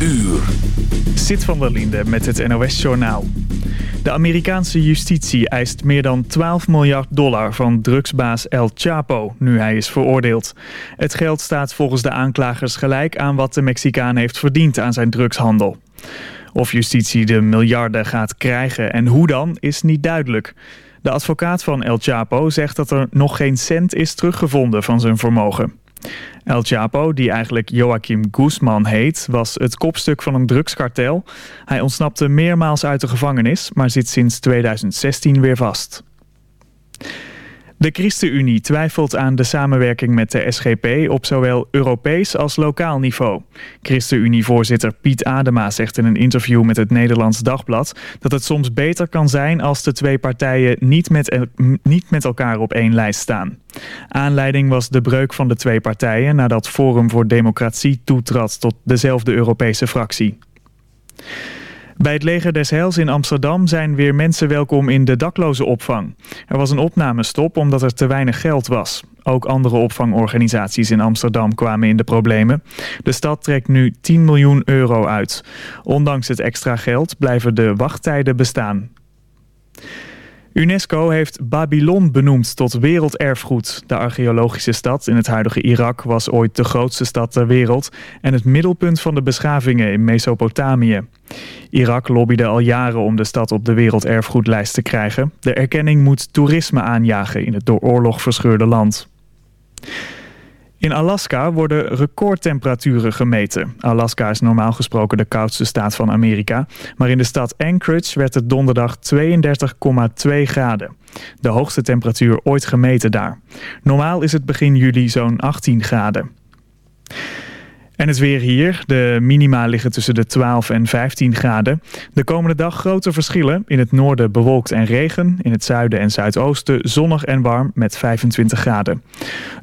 uur. Zit van der Linde met het NOS-journaal. De Amerikaanse justitie eist meer dan 12 miljard dollar van drugsbaas El Chapo, nu hij is veroordeeld. Het geld staat volgens de aanklagers gelijk aan wat de Mexicaan heeft verdiend aan zijn drugshandel. Of justitie de miljarden gaat krijgen en hoe dan, is niet duidelijk. De advocaat van El Chapo zegt dat er nog geen cent is teruggevonden van zijn vermogen. El Chapo, die eigenlijk Joachim Guzman heet, was het kopstuk van een drugskartel. Hij ontsnapte meermaals uit de gevangenis, maar zit sinds 2016 weer vast. De ChristenUnie twijfelt aan de samenwerking met de SGP op zowel Europees als lokaal niveau. ChristenUnie-voorzitter Piet Adema zegt in een interview met het Nederlands Dagblad dat het soms beter kan zijn als de twee partijen niet met, niet met elkaar op één lijst staan. Aanleiding was de breuk van de twee partijen nadat Forum voor Democratie toetrad tot dezelfde Europese fractie. Bij het leger des Heils in Amsterdam zijn weer mensen welkom in de daklozenopvang. Er was een opnamestop omdat er te weinig geld was. Ook andere opvangorganisaties in Amsterdam kwamen in de problemen. De stad trekt nu 10 miljoen euro uit. Ondanks het extra geld blijven de wachttijden bestaan. UNESCO heeft Babylon benoemd tot werelderfgoed. De archeologische stad in het huidige Irak was ooit de grootste stad ter wereld... en het middelpunt van de beschavingen in Mesopotamië. Irak lobbyde al jaren om de stad op de werelderfgoedlijst te krijgen. De erkenning moet toerisme aanjagen in het door oorlog verscheurde land. In Alaska worden recordtemperaturen gemeten. Alaska is normaal gesproken de koudste staat van Amerika. Maar in de stad Anchorage werd het donderdag 32,2 graden. De hoogste temperatuur ooit gemeten daar. Normaal is het begin juli zo'n 18 graden. En het weer hier. De minima liggen tussen de 12 en 15 graden. De komende dag grote verschillen. In het noorden bewolkt en regen. In het zuiden en zuidoosten zonnig en warm met 25 graden.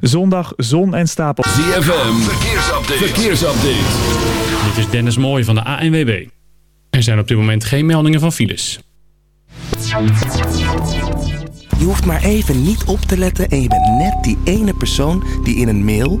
Zondag zon en stapel. ZFM, verkeersupdate. verkeersupdate. Dit is Dennis Mooij van de ANWB. Er zijn op dit moment geen meldingen van files. Je hoeft maar even niet op te letten en je bent net die ene persoon die in een mail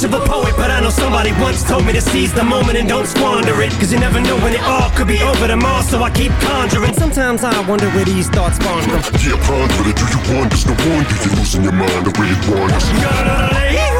Much of a poet, but I know somebody once told me to seize the moment and don't squander it. Cause you never know when it all could be over tomorrow, so I keep conjuring. Sometimes I wonder where these thoughts spawn from. Yeah, ponder it. Do you wonder? No wonder you're losing your mind the way it wanders.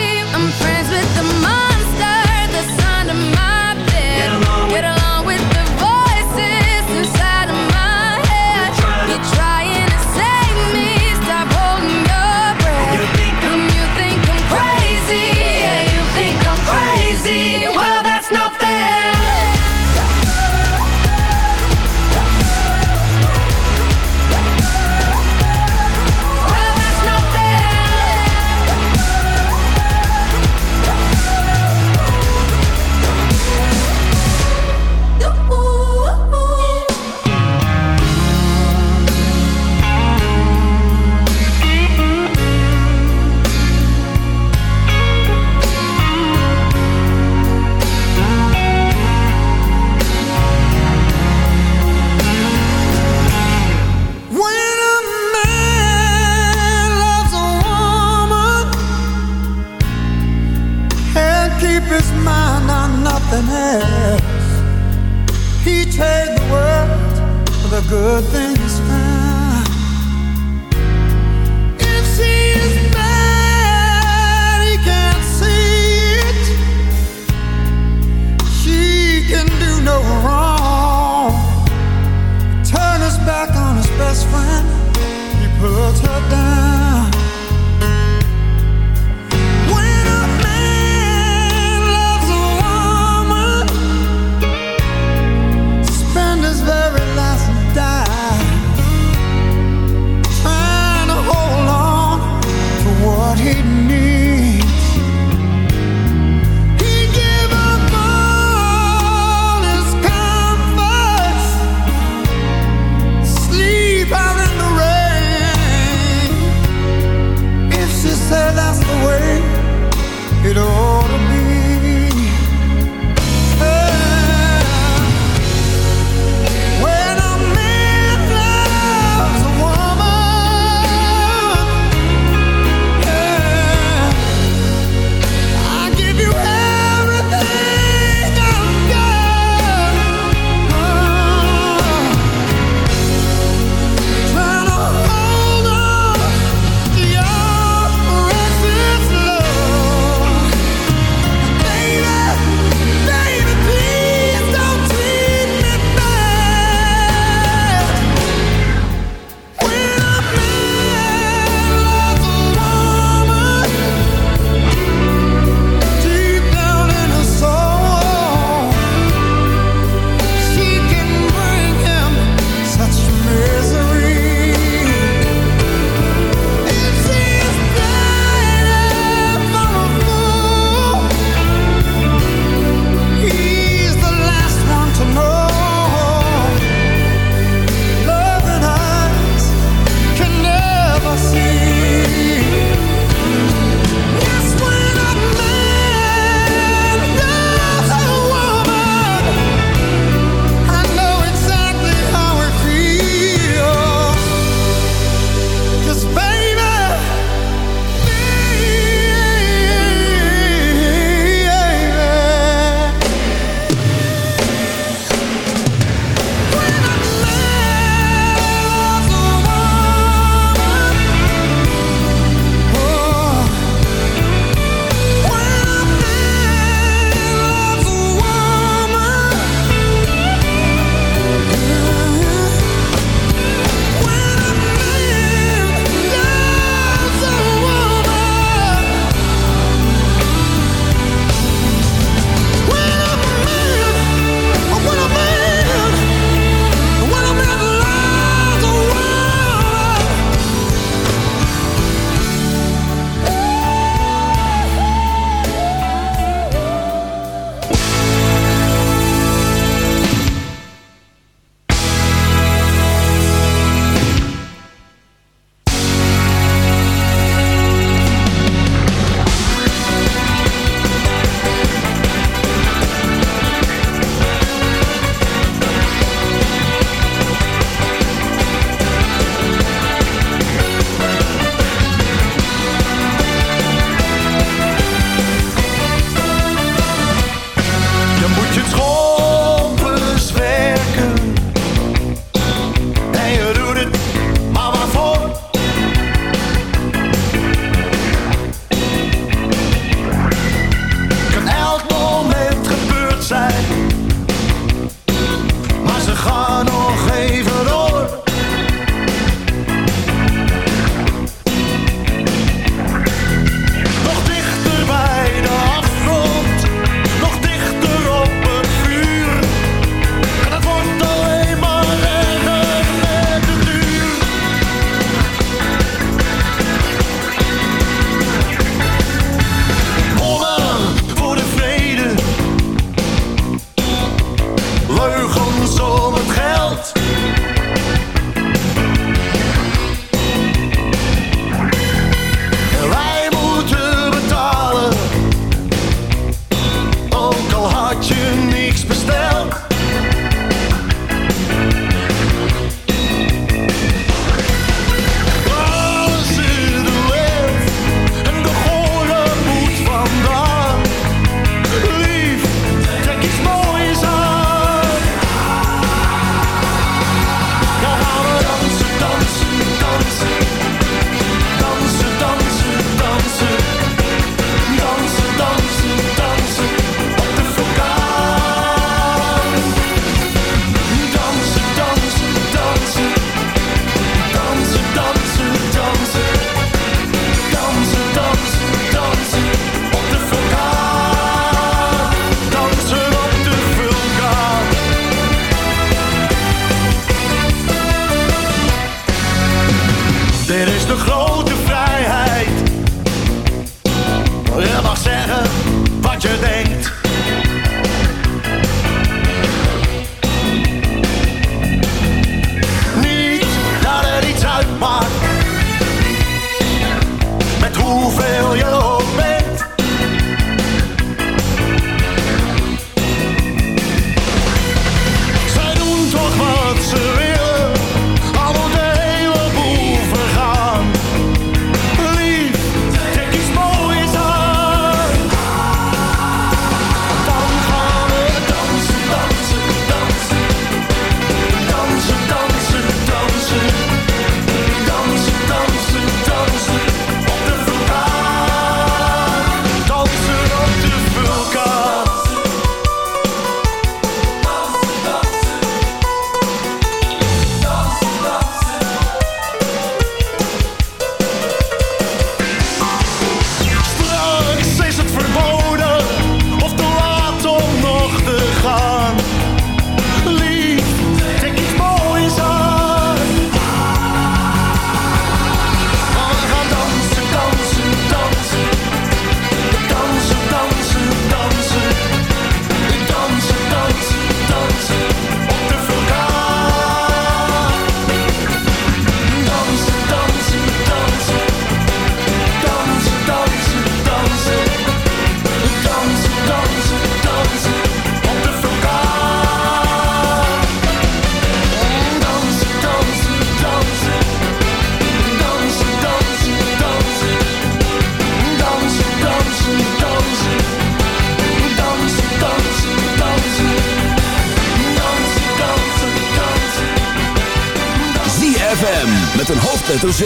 Hoofdletter Z.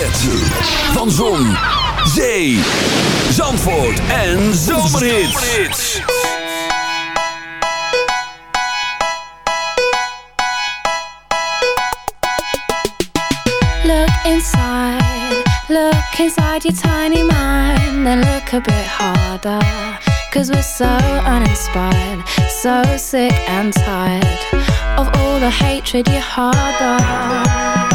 Van Zon, Zee, Zandvoort en Zomerhits. Look inside, look inside your tiny mind, then look a bit harder. Cause we're so uninspired, so sick and tired of all the hatred you harbor.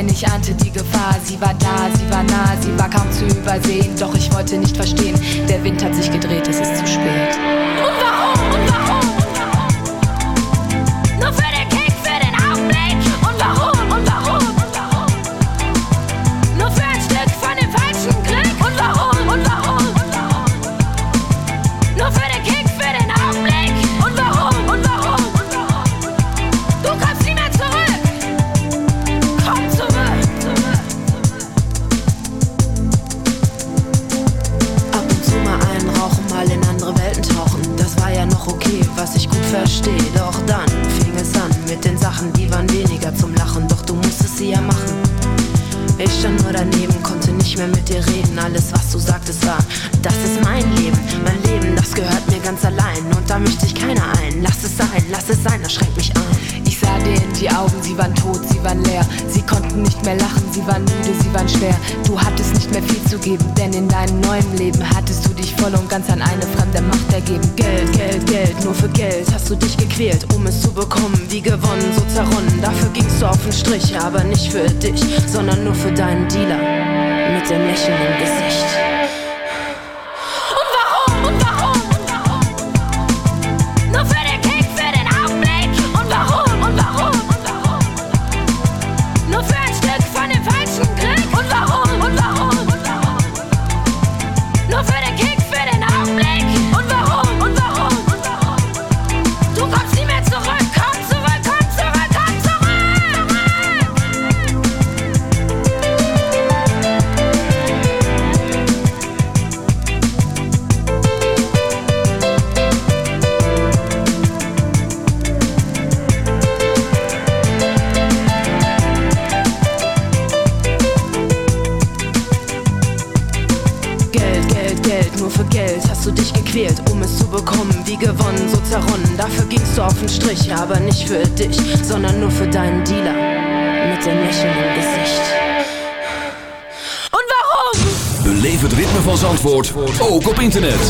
wenn ich für dich. gewählt, um es zu bekommen, wie gewonnen, so zerronnen. Dafür gingst du auf den Strich, aber nicht für dich, sondern nur für deinen Dealer mit dem Lächeln im Gesicht. Und warum? Beleef het ritme van Zandvoort ook op internet.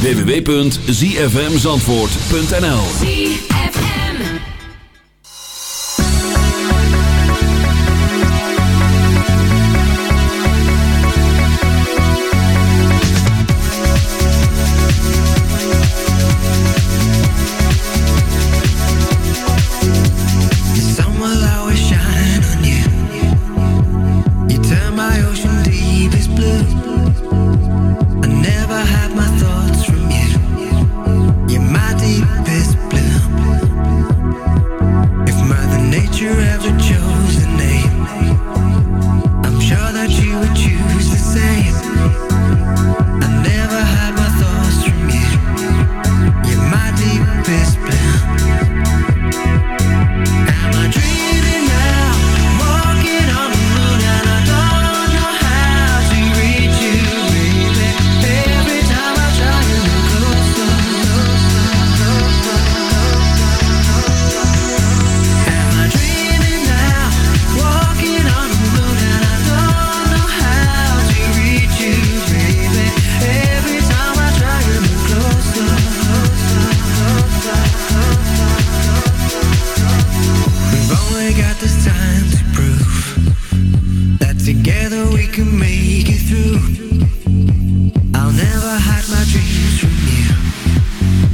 www.zfmzandvoort.nl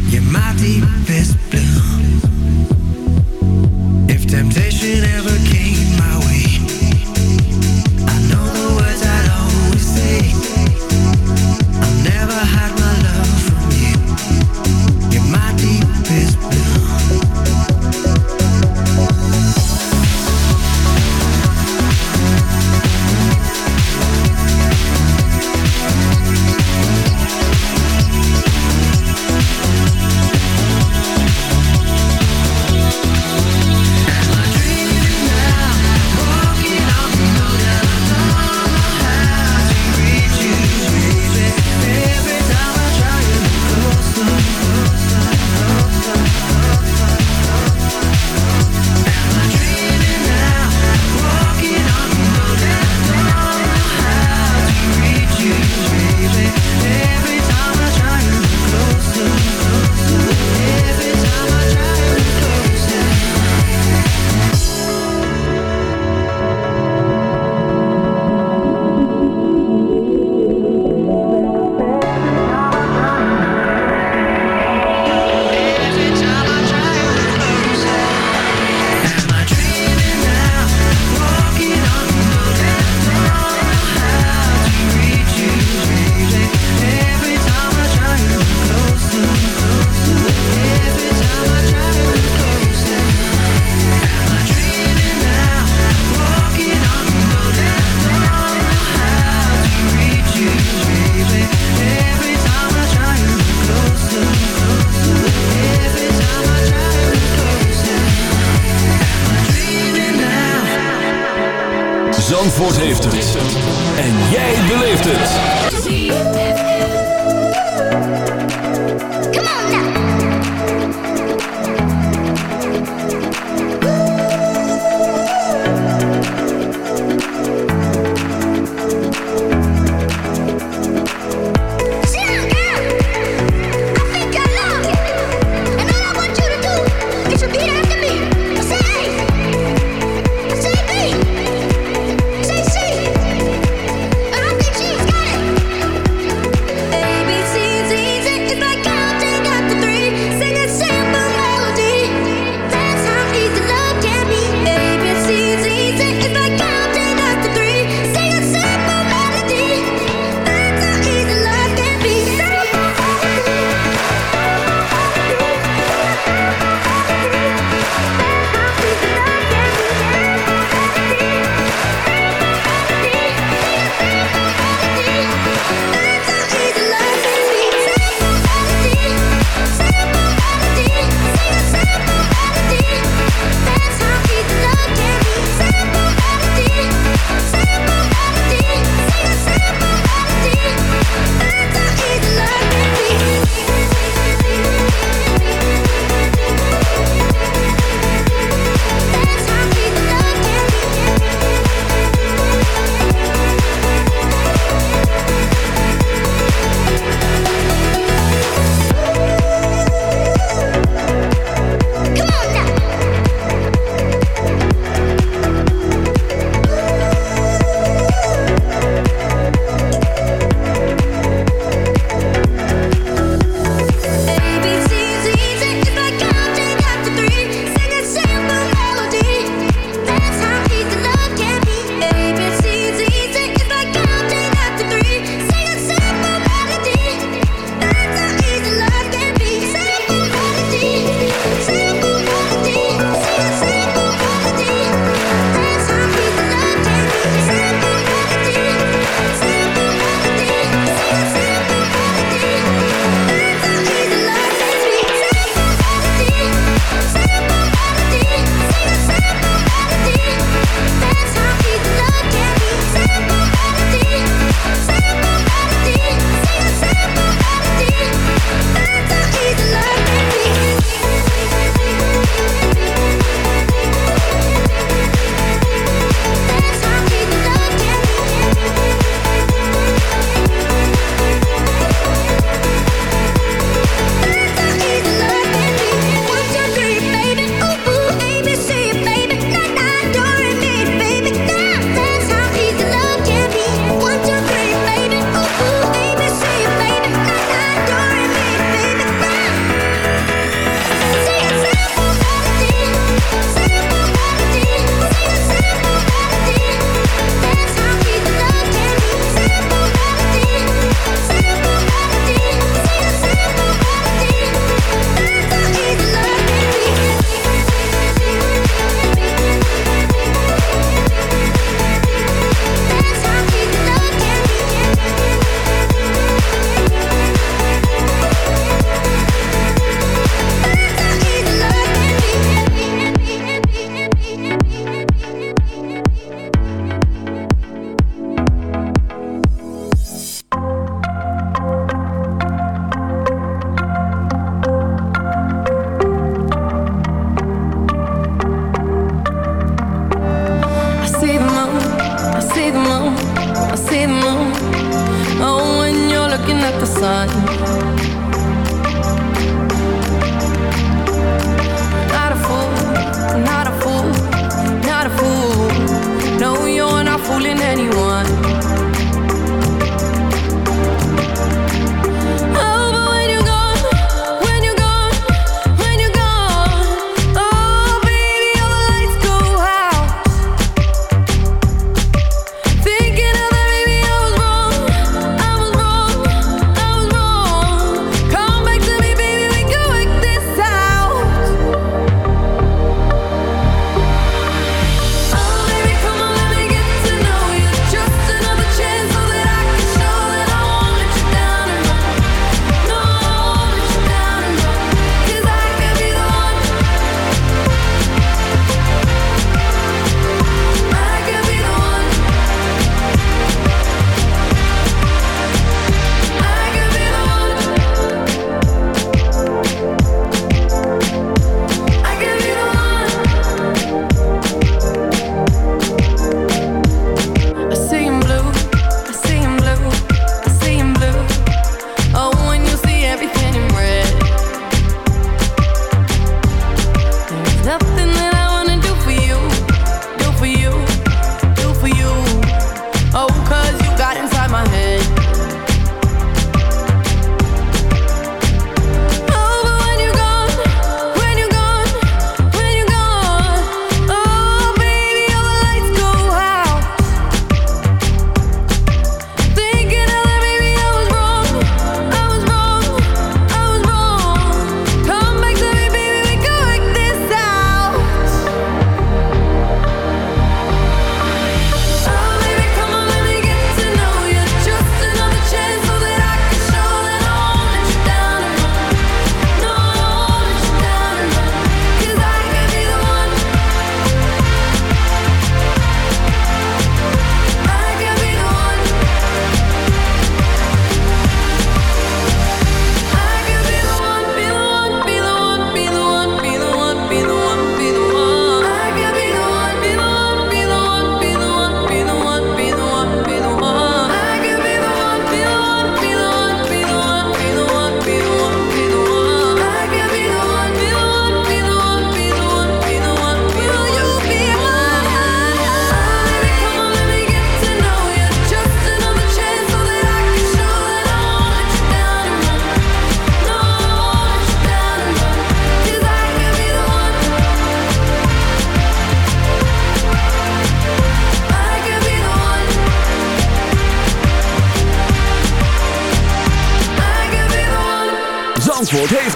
Je Maat die best Zandvoort heeft het. En jij beleeft het. Come on.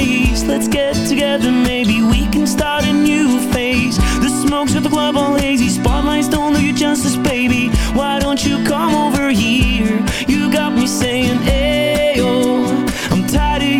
Let's get together, maybe we can start a new phase. The smokes at the club all hazy Spotlights don't do you justice, baby. Why don't you come over here? You got me saying, hey, oh I'm tired